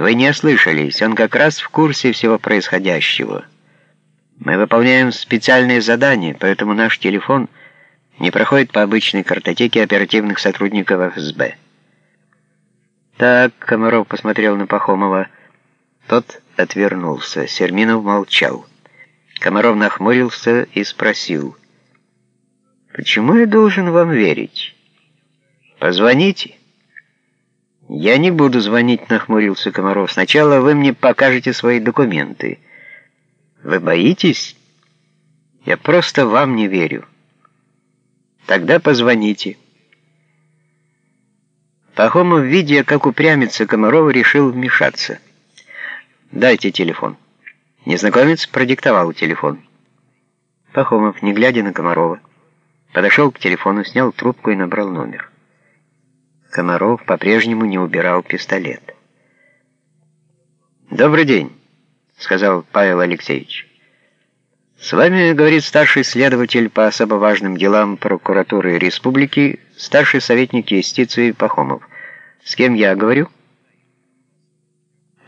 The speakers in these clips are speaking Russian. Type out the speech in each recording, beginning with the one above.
Вы не ослышались, он как раз в курсе всего происходящего. Мы выполняем специальные задания, поэтому наш телефон не проходит по обычной картотеке оперативных сотрудников ФСБ. Так, Комаров посмотрел на Пахомова. Тот отвернулся. Серминов молчал. Комаров нахмурился и спросил. «Почему я должен вам верить? Позвоните». «Я не буду звонить», — нахмурился Комаров. «Сначала вы мне покажете свои документы». «Вы боитесь?» «Я просто вам не верю». «Тогда позвоните». Пахомов, видя, как упрямится Комаров, решил вмешаться. «Дайте телефон». Незнакомец продиктовал телефон. Пахомов, не глядя на Комарова, подошел к телефону, снял трубку и набрал номер. Комаров по-прежнему не убирал пистолет. «Добрый день», — сказал Павел Алексеевич. «С вами, — говорит старший следователь по особо важным делам прокуратуры республики, старший советник юстиции Пахомов. С кем я говорю?»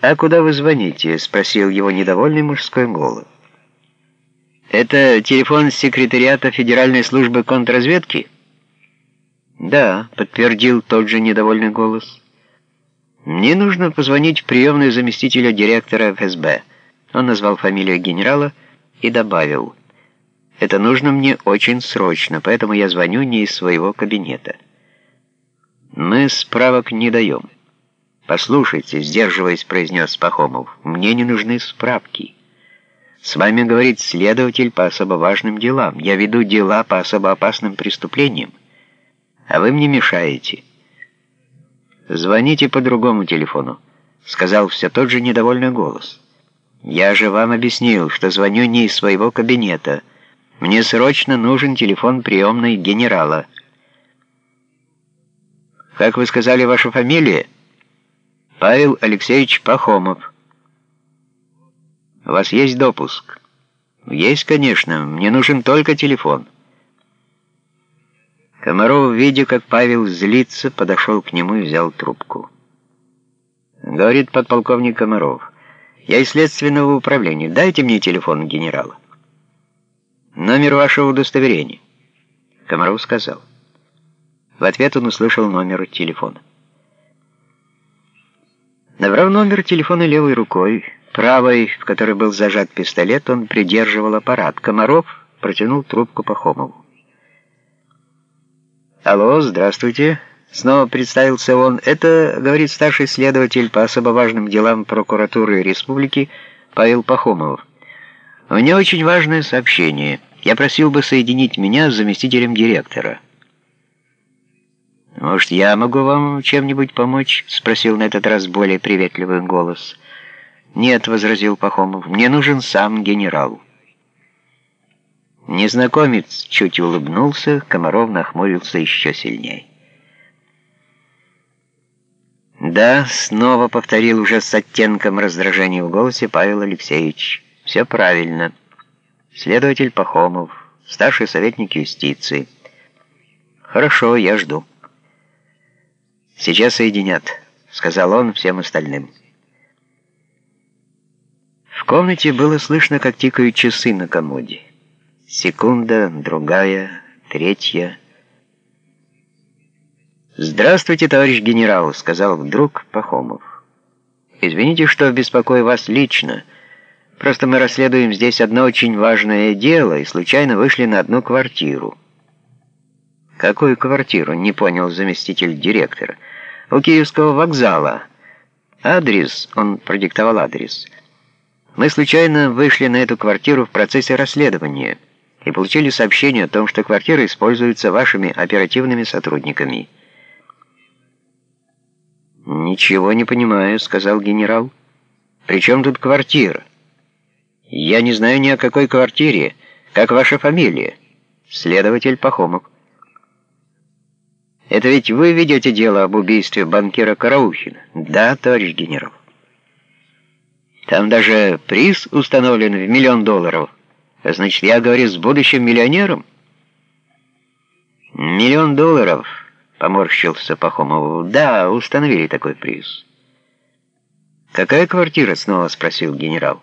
«А куда вы звоните?» — спросил его недовольный мужской голос. «Это телефон секретариата Федеральной службы контрразведки?» «Да», — подтвердил тот же недовольный голос. «Мне нужно позвонить в приемную заместителя директора ФСБ». Он назвал фамилию генерала и добавил. «Это нужно мне очень срочно, поэтому я звоню не из своего кабинета». «Мы справок не даем». «Послушайте», — сдерживаясь, произнес Пахомов, — «мне не нужны справки». «С вами говорит следователь по особо важным делам. Я веду дела по особо опасным преступлениям а вы мне мешаете. Звоните по другому телефону, сказал все тот же недовольный голос. Я же вам объяснил, что звоню не из своего кабинета. Мне срочно нужен телефон приемной генерала. Как вы сказали ваша фамилия? Павел Алексеевич Пахомов. У вас есть допуск? Есть, конечно. Мне нужен только телефон. Комаров, видя, как Павел злится, подошел к нему и взял трубку. Говорит подполковник Комаров, я из следственного управления, дайте мне телефон генерала. Номер вашего удостоверения. Комаров сказал. В ответ он услышал номер телефона. Набрав номер телефона левой рукой, правой, в которой был зажат пистолет, он придерживал аппарат. Комаров протянул трубку Пахомову. «Алло, здравствуйте». Снова представился он. «Это, — говорит старший следователь по особо важным делам прокуратуры республики Павел Пахомов. Меня очень важное сообщение. Я просил бы соединить меня с заместителем директора». «Может, я могу вам чем-нибудь помочь?» — спросил на этот раз более приветливый голос. «Нет», — возразил Пахомов, — «мне нужен сам генерал». Незнакомец чуть улыбнулся, Комаров нахмурился еще сильнее. «Да», — снова повторил уже с оттенком раздражения в голосе Павел Алексеевич. «Все правильно. Следователь Пахомов, старший советник юстиции. Хорошо, я жду». «Сейчас соединят», — сказал он всем остальным. В комнате было слышно, как тикают часы на комоде. Секунда, другая, третья. «Здравствуйте, товарищ генерал», — сказал вдруг Пахомов. «Извините, что беспокою вас лично. Просто мы расследуем здесь одно очень важное дело и случайно вышли на одну квартиру». «Какую квартиру?» — не понял заместитель директора. «У Киевского вокзала. Адрес...» — он продиктовал адрес. «Мы случайно вышли на эту квартиру в процессе расследования» и получили сообщение о том, что квартира используется вашими оперативными сотрудниками. «Ничего не понимаю», — сказал генерал. «При чем тут квартира?» «Я не знаю ни о какой квартире. Как ваша фамилия?» «Следователь Пахомов». «Это ведь вы ведете дело об убийстве банкира Караухина?» «Да, товарищ генерал». «Там даже приз установлен в миллион долларов». Значит, я говорю с будущим миллионером? Миллион долларов, поморщился Пахомов. Да, установили такой приз. «Какая квартира?» — снова спросил генерал.